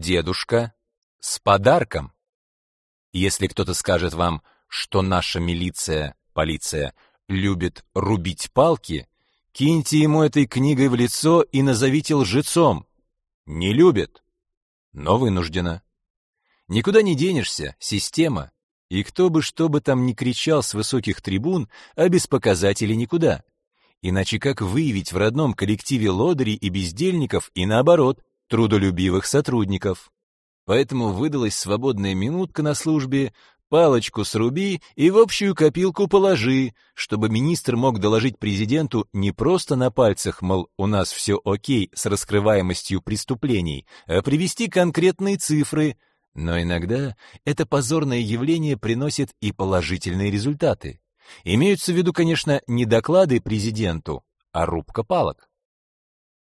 Дедушка с подарком. Если кто-то скажет вам, что наша милиция, полиция, любит рубить палки, киньте ему этой книгой в лицо и назовите лжецом. Не любит, но вынуждена. Никуда не денешься, система. И кто бы что бы там ни кричал с высоких трибун, а без показателей никуда. Иначе как выявить в родном коллективе лодырей и бездельников и наоборот, трудолюбивых сотрудников? Поэтому выдалась свободная минутка на службе, палочку сруби и в общую копилку положи, чтобы министр мог доложить президенту не просто на пальцах, мол, у нас все окей с раскрываемостью преступлений, а привести конкретные цифры. Но иногда это позорное явление приносит и положительные результаты. Имеются в виду, конечно, не доклады президенту, а рубка палок.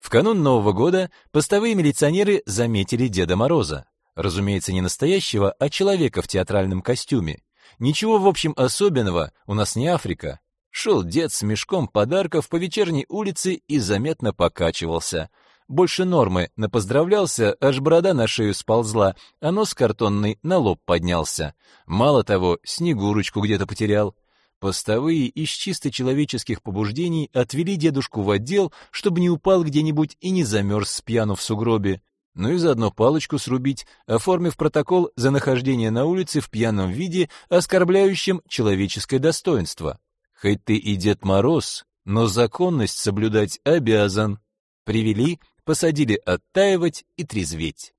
В канун Нового года постовые милиционеры заметили Деда Мороза. Разумеется, не настоящего, а человека в театральном костюме. Ничего, в общем, особенного, у нас не Африка. Шел дед с мешком подарков по вечерней улице и заметно покачивался. Больше нормы, напоздравлялся, аж борода на шею сползла, а нос картонный на лоб поднялся. Мало того, снегурочку где-то потерял. Постовые из чисто человеческих побуждений отвели дедушку в отдел, чтобы не упал где-нибудь и не замерз с пьяну в сугробе ну и заодно палочку срубить, оформив протокол за нахождение на улице в пьяном виде, оскорбляющим человеческое достоинство. Хоть ты и Дед Мороз, но законность соблюдать обязан. Привели, посадили оттаивать и трезветь.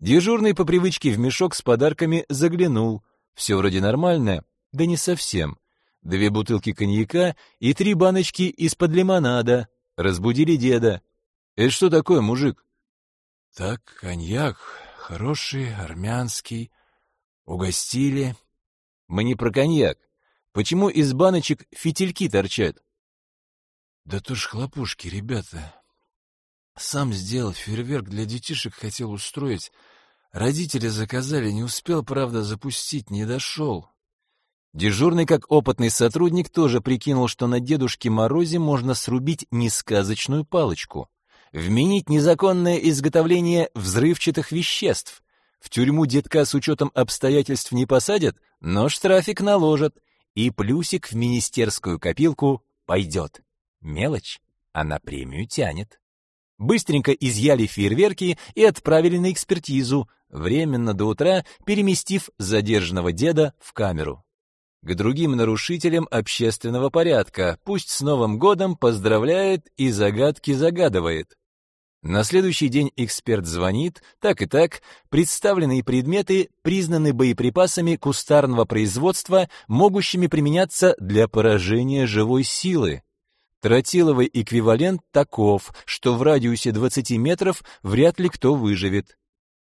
Дежурный по привычке в мешок с подарками заглянул. Все вроде нормально, да не совсем. Две бутылки коньяка и три баночки из-под лимонада. Разбудили деда. «Это что такое, мужик?» Так, коньяк, хороший, армянский. Угостили. Мы не про коньяк. Почему из баночек фитильки торчат? Да то ж хлопушки, ребята. Сам сделал фейерверк для детишек, хотел устроить. Родители заказали, не успел, правда, запустить, не дошел. Дежурный, как опытный сотрудник, тоже прикинул, что на Дедушке Морозе можно срубить несказочную палочку вменить незаконное изготовление взрывчатых веществ. В тюрьму детка с учетом обстоятельств не посадят, но штрафик наложат, и плюсик в министерскую копилку пойдет. Мелочь, а на премию тянет. Быстренько изъяли фейерверки и отправили на экспертизу, временно до утра переместив задержанного деда в камеру. К другим нарушителям общественного порядка пусть с Новым годом поздравляет и загадки загадывает. На следующий день эксперт звонит, так и так, представленные предметы признаны боеприпасами кустарного производства, могущими применяться для поражения живой силы. Тротиловый эквивалент таков, что в радиусе 20 метров вряд ли кто выживет.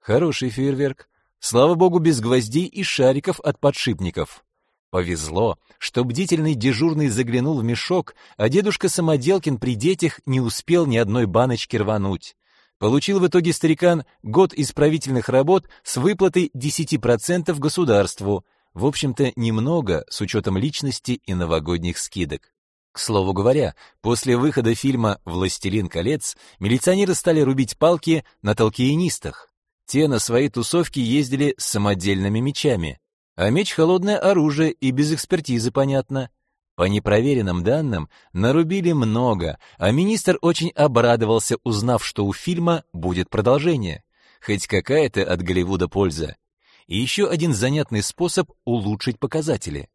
Хороший фейерверк. Слава богу, без гвоздей и шариков от подшипников. Повезло, что бдительный дежурный заглянул в мешок, а дедушка Самоделкин при детях не успел ни одной баночки рвануть. Получил в итоге старикан год исправительных работ с выплатой 10% государству. В общем-то, немного с учетом личности и новогодних скидок. К слову говоря, после выхода фильма «Властелин колец» милиционеры стали рубить палки на толкиенистах. Те на свои тусовки ездили с самодельными мечами. А меч — холодное оружие, и без экспертизы понятно. По непроверенным данным, нарубили много, а министр очень обрадовался, узнав, что у фильма будет продолжение. Хоть какая-то от Голливуда польза. И еще один занятный способ улучшить показатели.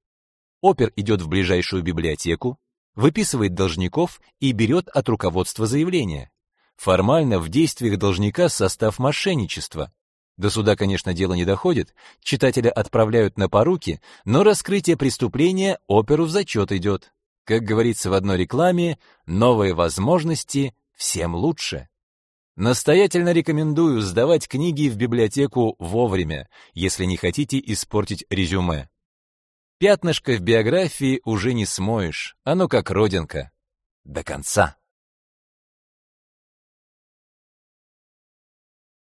Опер идет в ближайшую библиотеку, выписывает должников и берет от руководства заявление. Формально в действиях должника состав мошенничества. До суда, конечно, дело не доходит, читателя отправляют на поруки, но раскрытие преступления оперу в зачет идет. Как говорится в одной рекламе, новые возможности всем лучше. Настоятельно рекомендую сдавать книги в библиотеку вовремя, если не хотите испортить резюме. Пятнышко в биографии уже не смоешь, оно как родинка. До конца.